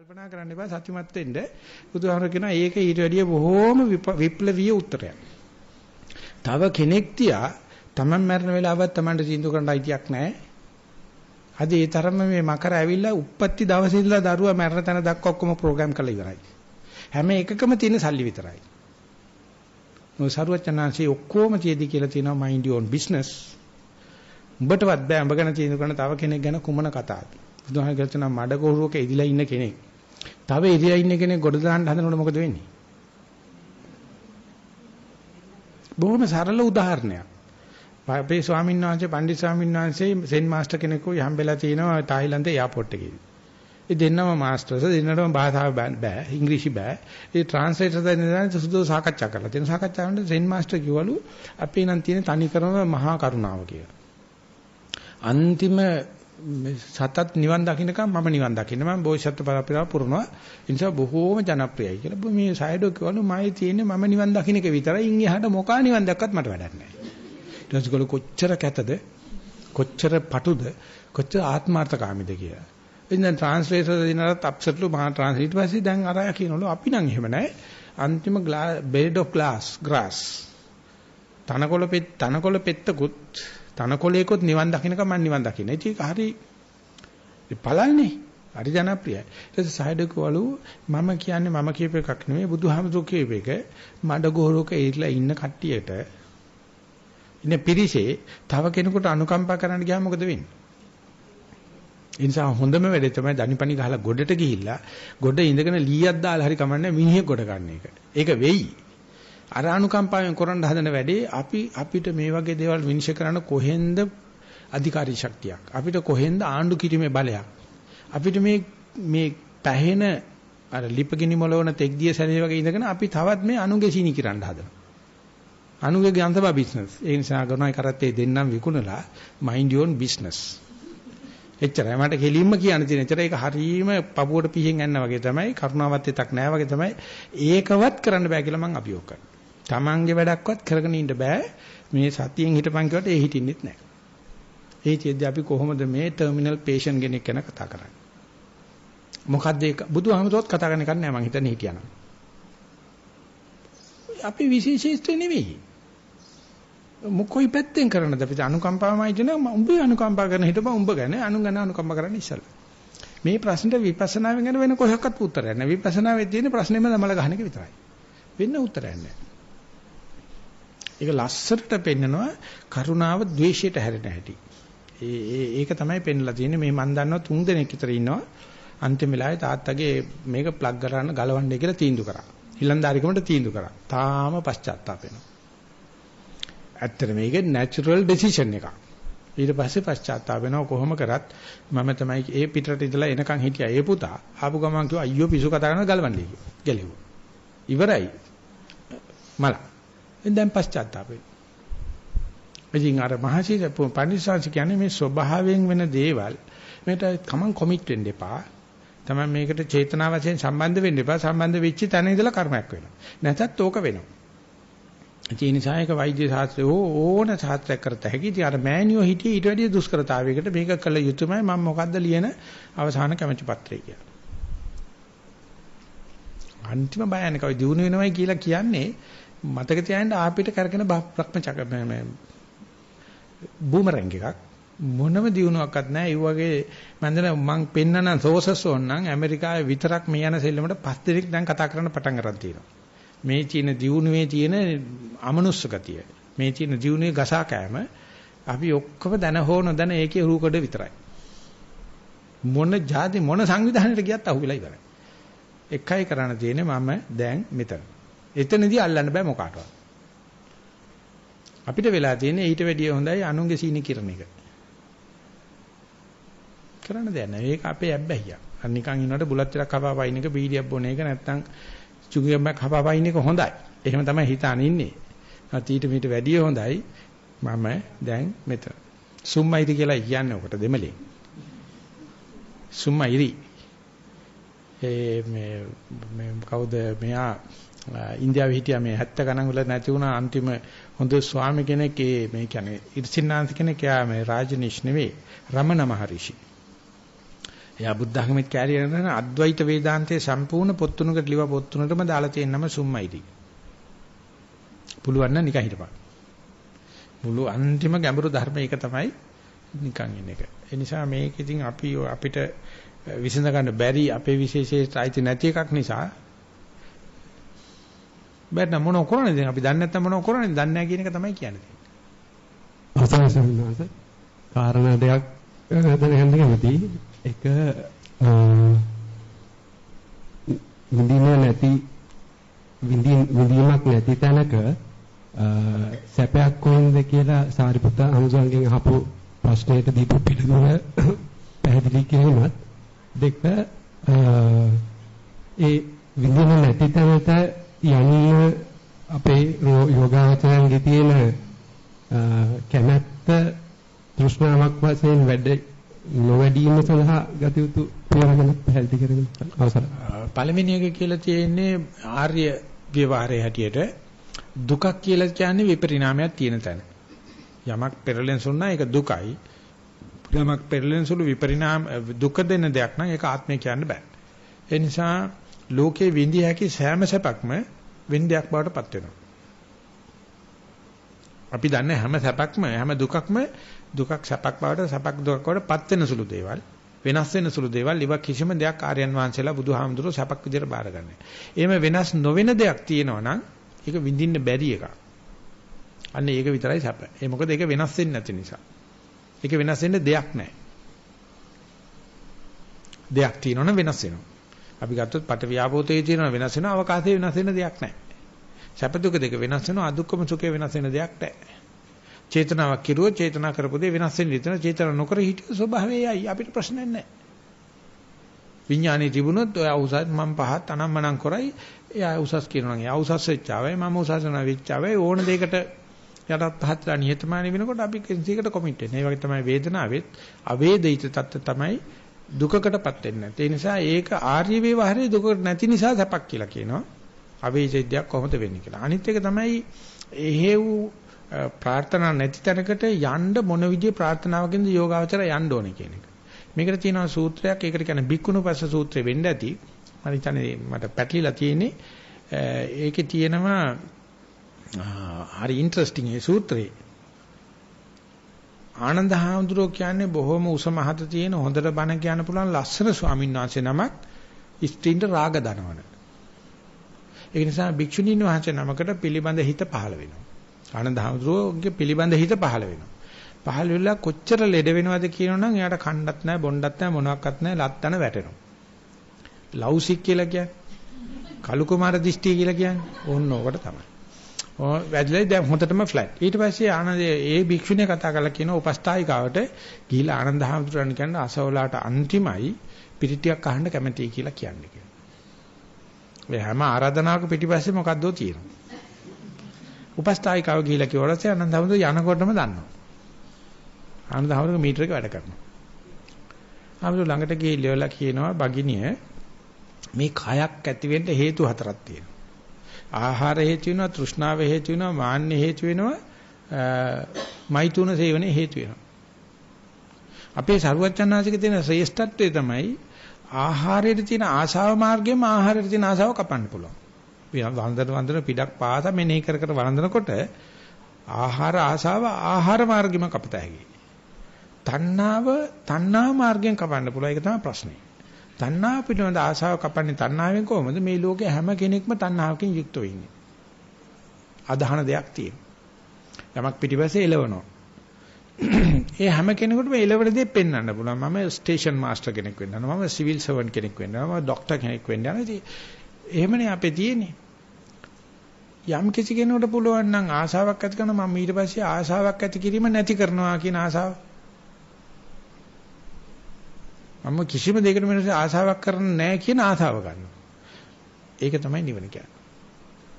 කල්පනා කරන්න එපා සත්‍යමත් වෙන්න. බුදුහාමර කියනවා ඒක ඊට වැඩිය බොහෝම විප්ලවීය උත්තරයක්. තව කෙනෙක් තියා Taman මරණ වෙලාවත් Tamanට තීන්දුව කරන්න අයිතියක් නැහැ. අද ඒ තරම මේ මකර ඇවිල්ලා උප්පත්ති දවසේ ඉඳලා දරුවා මරණ තැන දක්වා ඔක්කොම ප්‍රෝග්‍රෑම් කරලා ඉවරයි. හැම එකකම තියෙන සල්ලි විතරයි. මොකද සරුවචනාංශي ඔක්කොම තියදී කියලා තියෙනවා mind your own business. උඹටවත් බෑ උඹ ගැන තීන්දුව කරන තව කෙනෙක් ගැන කුමන කතාවද? බුදුහාම කියනවා මඩ ගොරුවක ඉදිලා ඉන්න කෙනෙක්. තව ඉදිලා ඉන්න කෙනෙක් ගොඩ දාන්න හදනකොට මොකද වෙන්නේ? බොහොම සරල උදාහරණයක්. අපේ ස්වාමීන් වහන්සේ පණ්ඩිත ස්වාමීන් වහන්සේ සෙන් මාස්ටර් කෙනෙකු යහම්බෙලා තිනවා තායිලන්තේ එයාපෝට් එකේ. ඒ දෙන්නම මාස්ටර්ස් දෙන්නටම භාෂාව බෑ ඉංග්‍රීසි බෑ. ඒ ට්‍රාන්ස්ලේටර් දෙන්නා සුදු සාකච්ඡා කරලා තියෙන සාකච්ඡා කරනකොට සෙන් මාස්ටර් කිව්වලු අපි නම් තියෙන තනි කරම මහා කරුණාව කියලා. අන්තිම සතත් නිවන් දකින්නකම් මම නිවන් දකින්න. මම බෝසත්ත්ව පරපරාව පුරනවා. ඒ නිසා බොහෝම ජනප්‍රියයි කියලා. මේ සයිඩෝ කිව්වලු මයි තියෙන්නේ මම නිවන් දකින්න එක විතරයි. ඉන් එහාට මොකා නිවන් දැක්කත් මට වැඩක් නැහැ. ඊට පස්සේ කොච්චර කැතද? කොච්චර පටුද? කොච්චර ආත්මార్థකාමීද කියලා. ඉතින් දැන් ට්‍රාන්ස්ලේටර් දිනනත් අප්සෙට්ලු මහා ට්‍රාන්ස්ලේටර් ඊට පස්සේ දැන් අර අය කියනවලු අපි නම් එහෙම නැහැ. අන්තිම බෙඩ් ඔෆ් ග්ලාස් ග්‍රාස් තනකොළ පෙත් තනකොළ පෙත්තකුත් තනකොළේකොත් නිවන් දකින්නක මම නිවන් දකින්න. ඒක හරි පළල්නේ. හරි ජනප්‍රියයි. ඊට පස්සේ සයිඩකවලු මම කියන්නේ මම කියප එකක් නෙමෙයි බුදුහාමුදුරු කියප එක මඩ ගොහරක ඉරිලා ඉන්න කට්ටියට ඉන්න පිරිසේ තව කෙනෙකුට අනුකම්පා කරන්න ගියාම මොකද වෙන්නේ? ඒ නිසා හොඳම වැඩේ තමයි දනිපනි ගහලා ගොඩට ගිහිල්ලා ගොඩ ඉඳගෙන ලීයක් දාලා හරි කමන්නේ මිනිහෙක් ගොඩ ගන්න එක. ඒක වෙයි. අර අනුකම්පාවෙන් කරන්න හදන වැඩේ අපි අපිට මේ වගේ දේවල් විනිශ්චය කරන්න කොහෙන්ද අධිකාරී ශක්තියක්? අපිට කොහෙන්ද ආණ්ඩු කිරීමේ බලයක්? අපිට මේ මේ පැහෙන අර ලිපගිනි මොලවන තෙක්දිය සැරේ වගේ ඉඳගෙන අපි තවත් මේ අනුගේ සීනි කිරන්න හදනවා. අනුගේ ගන්තබා බිස්නස් ඒ නිසා ගොනයි කරත්තේ දෙන්නම් විකුණලා මයින්ඩ් යෝන් බිස්නස් එච්චරයි. මට කෙලින්ම කියන්න තියෙන. එච්චර ඒක හරීම පපුවට පිහින් යනවා වගේ තමයි කරුණාවත් එතක් නැහැ වගේ තමයි. ඒකවත් කරන්න බෑ කියලා මම අභියෝග කරනවා. Tamange වැඩක්වත් කරගෙන ඉන්න බෑ. මේ සතියෙන් හිටපන් කියවට ඒ හිටින්නෙත් නැහැ. ඒ චේද්දී අපි කොහොමද මේ ටර්මිනල් පේෂන්ට් කෙනෙක් ගැන කතා කරන්නේ? මොකද්ද ඒක? බුදුහාමුදුරුවෝත් කතා කරන එක නෑ මං හිතන්නේ හිටියනම්. අපි විශේෂීත්වෙ නෙවෙයි. මොකෝයි පැත්තෙන් කරනද අපිට අනුකම්පාවමයි කියන උඹ අනුකම්පා කරන හිටපන් උඹ ගැන අනුගන අනුකම්පා කරන්න ඉස්සලා. මේ ප්‍රශ්නෙට විපස්සනාවෙන් ගැන වෙන කොහොක්වත් උත්තරයක් නැහැ. විපස්සනාවේ තියෙන ප්‍රශ්නේම තමල ගහන එක විතරයි. වෙන උත්තරයක් නැහැ. ඒක ලස්සරට පෙන්නනවා කරුණාව ද්වේෂයට හැරෙන හැටි. ඒ ඒක තමයි පෙන්ලා තියෙන්නේ මේ මන් දන්නවා තුන් දෙනෙක් විතර ඉන්නවා. අන්තිම වෙලාවේ තාත්තගේ මේක ප්ලග් කරන්න ගලවන්නේ කියලා තීන්දුව කරා. හිලන්දාරිකමට තීන්දුව කරා. තාම පශ්චාත්තාප වෙනවා. ඇත්තට මේක නැචරල් ඩිසිෂන් එකක්. ඊට පස්සේ පශ්චාත්තාප වෙනවා කොහොම කරත් මම තමයි ඒ පිටරට ඉඳලා එනකන් හිටියා ඒ පුතා ආපු ගමන් කිව්වා අයියෝ පිසු කතා කරනවා ගලවන්නේ කියලා. ගැලෙව්වා. ඉවරයි. මල. දැන් පශ්චාත්තාප ඉතින් අර මහසීර පණිසංශ කියන්නේ මේ ස්වභාවයෙන් වෙන දේවල් මේකට කමං කොමිට් වෙන්න එපා. තමයි මේකට චේතනා වශයෙන් සම්බන්ධ වෙන්න එපා. සම්බන්ධ වෙච්ච තැන ඉඳලා කර්මයක් වෙනවා. නැත්නම් ඕක වෙනවා. ඒ නිසා ඒක වෛද්‍ය ශාස්ත්‍රය ඕන ශාස්ත්‍රයක් කරත හැකි. ඉතින් අර මෑනියෝ හිටියේ ඊට වැඩිය දුෂ්කරතාවයකට මේක කළ යුතුමයි මම මොකද්ද ලියන අවසාන කැමැති පත්‍රය කියලා. අන්තිම බයනකයි දිනු වෙනවයි කියලා කියන්නේ මතක තියාගන්න ආපිට කරගෙන බ්‍රහ්මචක මේ බූමරැංග එකක් මොනම දියුණුවක්වත් නැහැ. ඒ වගේ මන්දන මං පෙන්නන සෝසස් ඕනනම් ඇමරිකාවේ විතරක් මේ යන සෙල්ලමට පස් දෙනෙක් දැන් කතා කරන්න පටන් ගන්න තියෙනවා. මේ තියෙන දියුණුවේ තියෙන අමනුස්ස ගතිය. මේ තියෙන දියුණුවේ ගසා කෑම අපි ඔක්කොම දන හෝ නොදන ඒකේ රූකඩ විතරයි. මොන જાති මොන සංවිධානයකට ගියත් අහුවෙලා ඉවරයි. එකයි කරන්න තියෙන්නේ මම දැන් මෙතන. එතනදී අල්ලන්න බෑ මොකාටවත්. අපිට වෙලා තියෙන්නේ ඊට වැඩිය හොඳයි අනුන්ගේ සීනි කිරණ එක. කරන්න දෙයක් නැහැ. ඒක අපේ ඇබ්බැහිය. අර නිකන් ඉන්නකොට බුලත් ටිකක් කපා වයින් එක බීඩියක් බොන එක නැත්තම් චුගියම්මක් කපා වයින් එක හොඳයි. එහෙම තමයි හිතාන ඉන්නේ. ඊට මීට වැඩිය හොඳයි මම දැන් මෙතන. සුම්මයිති කියලා කියන්නේ ඔකට දෙමළේ. සුම්මයිරි. ඒ මේ මේ කවුද මෙයා ඉන්දියාවේ හිටියා මේ 70 ගණන් වල නැති වුණා අන්තිම හොඳ ස්වාමි කෙනෙක් ඒ මේ කියන්නේ ඉර්සින්නාන්ත කෙනෙක් යා මේ රාජනිෂ් නෙවෙයි රමණ මහරිෂි එයා බුද්ධ ධර්මෙත් කැරියන කරන අද්වෛත වේදාන්තයේ සම්පූර්ණ පොත් තුනකට ලිව පොත් තුනටම දාලා තියෙනම සුම්මයිටි. පුළුවන් නම් නිකන් හිටපන්. මුළු අන්තිම ගැඹුරු ධර්ම ඒක තමයි නිකන් ඉන්න එක. ඒ නිසා මේක ඉතින් අපි අපිට විසඳ ගන්න බැරි අපේ විශේෂයට අයිති නැති එකක් නිසා බැන්න මොන කරන්නේ දැන් අපි දන්නේ නැත්නම් මොන කරන්නේ දන්නේ නැහැ කියන එක තමයි කියන්නේ. අවසන් සම්මාස කාරණා දෙකක් දැනගන්න කැමතියි. එක විඳින නැති විඳීමක් නැති තැනක සැපයක් කොහෙන්ද කියලා සාරිපුත්ත අනුසංගෙන් අහපු ප්‍රශ්නයට දීපු පිළිතුර පැහැදිලි කිරීමත් දෙක ඒ විඳින නැති තැනට යන්න අපේ යෝගාචරණයේ තියෙන කැමැත්ත තෘෂ්ණාවක් වශයෙන් වැඩ නොවැඩීම සඳහා ගත යුතු ප්‍රයෝජන පැහැදිලි කරගෙන අවසරයි. පළවෙනි එක කියලා තියෙන්නේ ආර්ය ව්‍යවහාරයේ හැටියට දුකක් කියලා කියන්නේ විපරිණාමයක් තියෙන තැන. යමක් පෙරලෙන් සුණා ඒක දුකයි. යමක් පෙරලෙන් සුළු විපරිණාම දුක දෙන දෙයක් නම් ඒක ආත්මය කියන්න බෑ. ඒ නිසා ලෝකේ විඳිය හැකි සෑම සැපක්ම වින්දයක් බවට පත් වෙනවා. අපි දන්නේ හැම සැපක්ම හැම දුකක්ම දුකක් සැපක් බවට සැපක් දුකක් බවට පත් වෙන සුළු දේවල් වෙනස් වෙන සුළු දේවල් ඉව කිසිම දෙයක් ආර්යයන් වහන්සේලා බුදුහාමුදුරුවෝ සැපක් විදිහට බාරගන්නේ. එහෙම වෙනස් නොවන දෙයක් තියෙනවා නම් ඒක විඳින්න බැරි එකක්. අන්න ඒක විතරයි සැප. ඒ මොකද ඒක වෙනස් වෙන්නේ නැති නිසා. ඒක වෙනස් වෙන්න දෙයක් නැහැ. දෙයක් තියෙනවනම් වෙනස් වෙනවා. අපි ගත්තොත් පට ව්‍යාපෝතයේ තියෙන වෙනස් වෙනවා අවකාශයේ වෙනස් වෙන දෙයක් නැහැ. සැප දුක දෙක වෙනස් වෙනවා අදුක්කම සුඛේ වෙනස් වෙන දෙයක් නැහැ. චේතනාවක් කිරුවොත් චේතනා කරපු දේ වෙනස් වෙන්න ඉතන චේතන නොකර හිටිය ස්වභාවයයි අපිට ප්‍රශ්නයක් නැහැ. විඥානේ තිබුණොත් ඔය උසස් මම පහත් අනම්මනම් කරයි එයා උසස් කියනවා නම් එයා උසස් වෙච්චාවයි මම උසස් වෙනා වෙච්චාවයි ඕන දෙයකට යටත් පහත්ලා නිහතමානී වෙනකොට අපි කිසියකට කොමිට් වෙන්නේ. ඒ වගේ තමයි වේදනාවෙත් අවේදිත තත්ත්ව තමයි දුකකටපත් වෙන්නේ නැත්තේ. ඒ නිසා ඒක ආර්ය වේවහරේ දුකට නැති නිසා සැපක් කියලා කියනවා. අවේජිතයක් කොහොමද වෙන්නේ කියලා. අනිත් එක තමයි එහෙව් ප්‍රාර්ථනා නැති තැනකට යන්න මොන විදිහේ ප්‍රාර්ථනාවකින්ද යෝගාවචර යන්න ඕනේ කියන එක. මේකට තියෙනවා සූත්‍රයක්. ඒකට කියන්නේ බික්කුණුපස්ස සූත්‍රය වෙන්න ඇති. මම හිතන්නේ මට පැටලිලා තියෙන්නේ. ඒකේ තියෙනවා හරි ඉන්ටරෙස්ටිං ඒ සූත්‍රේ. ආනන්ද හාමුදුරුවෝ කියන්නේ බොහොම උස මහත තියෙන හොඳට බණ කියන්න පුළුවන් ලස්සන ස්වාමීන් වහන්සේ නමක් ස්ත්‍රීන්ට රාග දනවන. ඒ නිසා භික්ෂුණීන් වහන්සේ නමකට පිළිබඳ හිත පහළ වෙනවා. ආනන්ද හාමුදුරුවෝගේ පිළිබඳ හිත පහළ වෙනවා. පහළ වෙලා කොච්චර ලෙඩ වෙනවද කියනවනම් එයාට කණ්ඩත් නැහැ බොණ්ඩත් නැහැ මොනවත් නැහැ ලත්තන වැටෙනවා. ලව්සික් කියලා කියන්නේ කලු කුමාර දිෂ්ටි කියලා කියන්නේ ඕන්න ඕකට තමයි. ඔය වැදලා දැන් හොඳටම ෆ්ලැට්. ඊට පස්සේ ආනන්ද ඒ භික්ෂුණිය කතා කරලා කියන උපස්ථායිකාවට ගිහිලා ආනන්ද හාමුදුරන් කියන අසවලාට අන්තිමයි පිටිටියක් අහන්න කැමතියි කියලා කියන්නේ කියලා. ඔය හැම ආරාධනාවක පිටිපස්සේ මොකද්දෝ තියෙනවා. උපස්ථායිකාව ගිහිලා කිව්වට ආනන්ද හාමුදුර යනකොටම දන්නවා. ආනන්ද හාමුදුර මීටර එක වැඩ කරනවා. හාමුදුර ළඟට ගිහිල්ලා කියනවා බගිනිය මේ කයක් ඇති වෙන්න හේතු හතරක් තියෙනවා. ආහාර හේතු වෙනවා, තෘෂ්ණාව හේතු වෙනවා, මාන්න හේතු වෙනවා, මෛතුන සේවනයේ හේතු වෙනවා. අපේ සරුවච්චන්නාසික තියෙන ශ්‍රේෂ්ඨත්වය තමයි ආහාරයට තියෙන ආශාව මාර්ගයෙන්ම ආහාරයට තියෙන ආශාව කපන්න පුළුවන්. වන්දන වන්දන පිටක් පාස මෙනෙහි කර කර වළඳනකොට ආහාර ආශාව ආහාර මාර්ගෙම කපත හැකියි. තණ්හාව තණ්හා මාර්ගයෙන් කපන්න පුළුවන්. ඒක තමයි ප්‍රශ්නේ. තණ්හාව පිළිබඳ ආශාව කපන්නේ තණ්හාවෙන් කොහොමද? මේ ලෝකේ හැම කෙනෙක්ම තණ්හාවකින් යුක්තව ඉන්නේ. අදහන දෙයක් තියෙනවා. යමක් පිටිපස්සේ එලවනවා ඒ හැම කෙනෙකුටම එලවන දේ පෙන්වන්න පුළුවන්. මම ස්ටේෂන් මාස්ටර් කෙනෙක් වෙන්න යනවා. මම සිවිල් සර්වන්ට් කෙනෙක් වෙන්න යනවා. මම ડોක්ටර් කෙනෙක් වෙන්න යනවා. ඉතින් එහෙමනේ අපේ තියෙන්නේ. යම් කිසි කෙනෙකුට පුළුවන් නම් ආශාවක් ඇති කරන මම ඊට පස්සේ ආශාවක් ඇති කිරීම නැති කරනවා කියන ආශාව මම කිසිම දෙයකට වෙනස ආසාවක් කරන්නේ නැහැ කියන ආසාව ගන්නවා. ඒක තමයි නිවන කියන්නේ.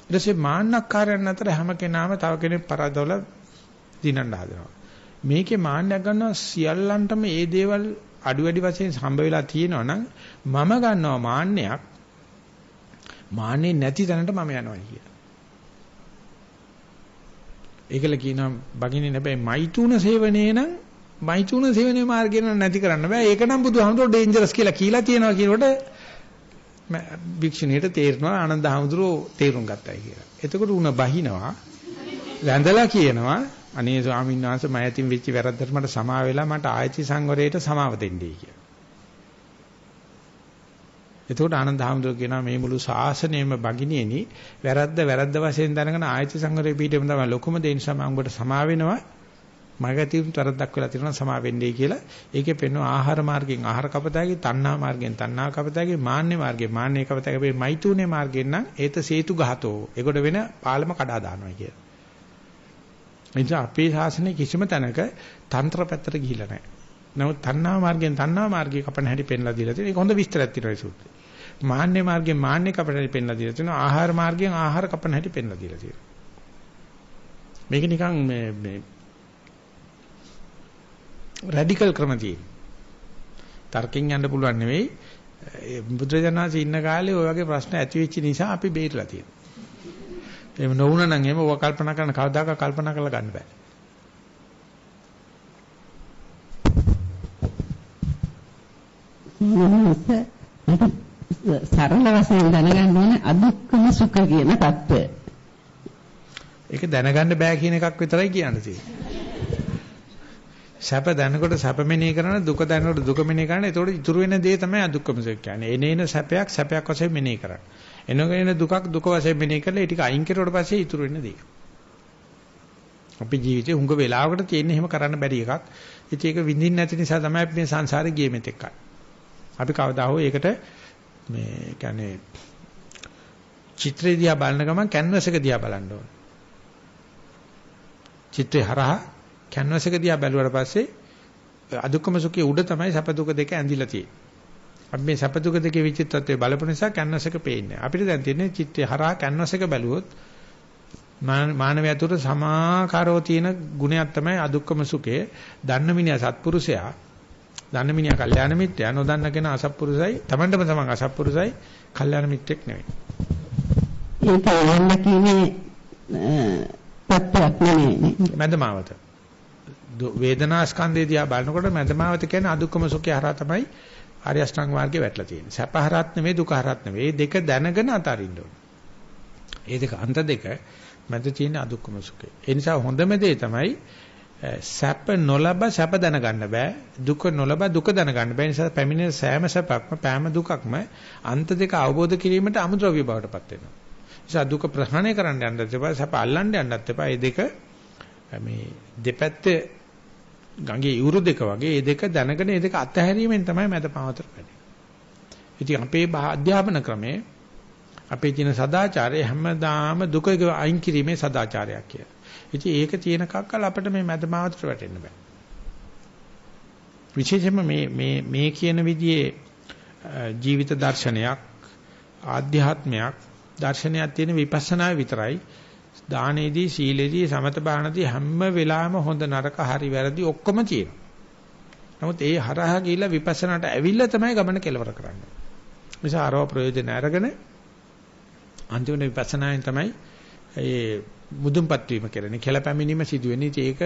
ඊට පස්සේ මාන්නක්කාරයන් අතර හැම කෙනාම තව කෙනෙක් පරදවල දිනන්න හදනවා. මේකේ මාන්නයක් ගන්නවා සියල්ලන්ටම මේ දේවල් අඩු වැඩි වශයෙන් හම්බ වෙලා තියෙනවා නම් මම ගන්නවා මාන්නයක් මාන්නේ නැති තැනට මම යනවා කියලා. ඒකල කියනවා බගින්නේ නැබැයි මෛතුන සේවනයේ නම් මෛතුන සෙවෙනේ මාර්ගය නැති කරන්න බෑ. ඒක නම් බුදුහාමුදුරෝ ඩේන්ජරස් කියලා කියලා තියෙනවා කියනකොට භික්ෂුණියට තේරෙනවා ආනන්ද හාමුදුරුවෝ තේරුම් ගත්තයි කියලා. එතකොට උණ බහිනවා වැඳලා කියනවා අනේ ස්වාමීන් වහන්සේ මම ඇතින් වෙච්ච වැරද්දට මට සමා වෙලා මට ආයති සංවරයට සමාව දෙන්නයි කියලා. එතකොට ආනන්ද හාමුදුරුවෝ කියනවා මේ මුළු ශාසනයම බගිනියනි වැරද්ද වැරද්ද වශයෙන් දැනගෙන ආයති සංවරයේ පිටේම තමයි ලොකුම දේ නිසා මම උඹට සමා වෙනවා මගතියුම් තරද්දක් වෙලා තියෙනවා සමා වෙන්නේ කියලා. ඒකේ පෙන්වන ආහාර මාර්ගයෙන් ආහාර කපතයි, තණ්හා මාර්ගයෙන් තණ්හා කපතයි, මාන්නේ මාර්ගයෙන් මාන්නේ කපතයි. මේ මෛතුනේ මාර්ගයෙන් නම් ඒත සේතු ගහතෝ. ඒකට වෙන පාලම කඩා දානවා කියලා. එනිසා අපේ ශාසනයේ කිසිම තැනක තන්ත්‍ර පැත්තට ගිහිල්ලා නැහැ. නමුත් තණ්හා මාර්ගයෙන් තණ්හා මාර්ගය කපන හැටි පෙන්ලා දීලා තියෙනවා. ඒක හොඳ විස්තරයක් තියෙනවා ඒ සූත්‍රේ. මාන්නේ මාර්ගයෙන් මාන්නේ කපන හැටි පෙන්ලා දීලා තියෙනවා. ආහාර මාර්ගයෙන් ආහාර කපන හැටි පෙන්ලා දීලා තියෙනවා. මේක නිකන් මේ මේ රැඩිකල් ක්‍රම තියෙනවා. තර්කෙන් යන්න පුළුවන් නෙවෙයි. බුදුරජාණන්සේ ඉන්න කාලේ ওই වගේ ප්‍රශ්න ඇති වෙච්ච නිසා අපි බේරලා තියෙනවා. එහෙම නොවුණා නම් එහෙම ඔවා කල්පනා කරන කවදාක කල්පනා කරලා ගන්න බෑ. සරල වශයෙන් දැනගන්න ඕනේ අදුක්කම සුඛ කියන தত্ত্বය. ඒක දැනගන්න බෑ කියන එකක් විතරයි කියන්න තියෙන්නේ. සැප දැනකොට සැප මෙනෙහි කරන දුක දැනකොට දුක මෙනෙහි කරන. එතකොට ඉතුරු වෙන දේ තමයි අදුක්කම සුඛ කියන්නේ. එනේන සැපයක් සැපයක් වශයෙන් මෙනෙහි කරන්න. එනගෙන දුකක් දුක වශයෙන් මෙනෙහි කරලා ඒ ටික අයින් කරුවට පස්සේ ඉතුරු වෙන දේ. අපේ ජීවිතේ හුඟ වෙලාවකට තියෙන එහෙම කරන්න බැරි එකක්. ඉතින් ඒක විඳින්න නැති නිසා තමයි අපි මේ සංසාරේ ගියේ මෙතෙක්. අපි කවදා හෝ ඒකට මේ කියන්නේ චිත්‍රය දිහා බලන ගමන් කැන්වස් එක දිහා බලන්න ඕන. චිත්‍රය හරහා කැන්වස් එක දිහා බැලුවට පස්සේ අදුක්කම සුඛයේ උඩ තමයි සැප දුක දෙක ඇඳිලා තියෙන්නේ. අපි මේ සැප දුක දෙකේ විචිත්තත්වයේ බලපු නිසා කැන්වස් එක පේන්නේ. අපිට දැන් තියෙන්නේ චිත්‍රය හරහා කැන්වස් එක බැලුවොත් මානවයා තුර සමාකාරව තියෙන ගුණයක් තමයි අදුක්කම සුඛය. දන්න මිනිහා සත්පුරුෂයා, දන්න මිනිහා කල්යාණ මිත්‍රයා, නොදන්න කෙනා අසත්පුරුසයි, Tamandම තමන් අසත්පුරුසයි, කල්යාණ මිත්‍රෙක් නෙවෙයි. ඒක වන්න කියන්නේ තත්ත්වයක් නෙමෙයි. මැදමාවත. වේදනා ස්කන්ධය දිහා බලනකොට මැදමාවත කියන්නේ අදුක්කම සුඛය හරහා තමයි ආර්ය අෂ්ටාංග මාර්ගේ වැටලා තියෙන්නේ. සැප හරහත් නෙවෙයි දුක හරහත් නෙවෙයි. මේ දෙක දැනගෙන අතරින්න ඕනේ. මේ දෙක අන්ත දෙක මැද තියෙන අදුක්කම සුඛය. ඒ නිසා හොඳම දේ තමයි සැප නොලබ සැප දැනගන්න බෑ. දුක නොලබ දුක දැනගන්න බෑ. නිසා පැමිණෙන සෑම සැපක්ම පෑම දුකක්ම අන්ත දෙක අවබෝධ කිරීමට අමුද්‍රව්‍ය බවට පත් වෙනවා. නිසා දුක ප්‍රහාණය කරන්න යන්නත් එපා සැප අල්ලන්න යන්නත් එපා. මේ දෙක මේ දෙපැත්තේ ගඟේ ඉවුරු දෙක වගේ මේ දෙක දැනගෙන මේ දෙක අතහැරීමෙන් තමයි මැද පවතර වැඩි. ඉතින් අපේ අධ්‍යාපන ක්‍රමේ අපේ තියෙන සදාචාරය හැමදාම දුක අයින් කිරීමේ සදාචාරයක් කියලා. ඉතින් ඒක තියෙන කක්කල් අපිට මේ මැද පවතර වැටෙන්න බෑ. විශේෂයෙන්ම මේ මේ මේ කියන විදිහේ ජීවිත දර්ශනයක් ආධ්‍යාත්මයක් දර්ශනයක් තියෙන විපස්සනා විතරයි දානේදී සීලේදී සමත බාහනදී හැම වෙලාවෙම හොඳ නරක හරි වැරදි ඔක්කොම තියෙනවා. නමුත් ඒ හරහා ගිහිල්ලා විපස්සනාට ඇවිල්ලා තමයි ගමන කෙලවර කරන්නේ. නිසා ආරව ප්‍රයෝජන අරගෙන අන්තිමට විපස්සනායෙන් තමයි ඒ මුදුන්පත් වීම කරන්නේ. කෙලපැමිනීම සිදු වෙන්නේ. ඒක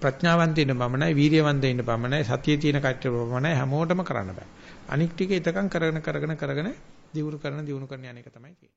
ප්‍රඥාවන්තයින පමණයි, වීරියවන්තයින පමණයි, සතියේ තියෙන කට්ටිය පමණයි හැමෝටම කරන්න බෑ. අනික් ටික එතකන් කරගෙන කරගෙන කරගෙන දියුණු කරන දියුණු කරන යන එක තමයි තියෙන්නේ.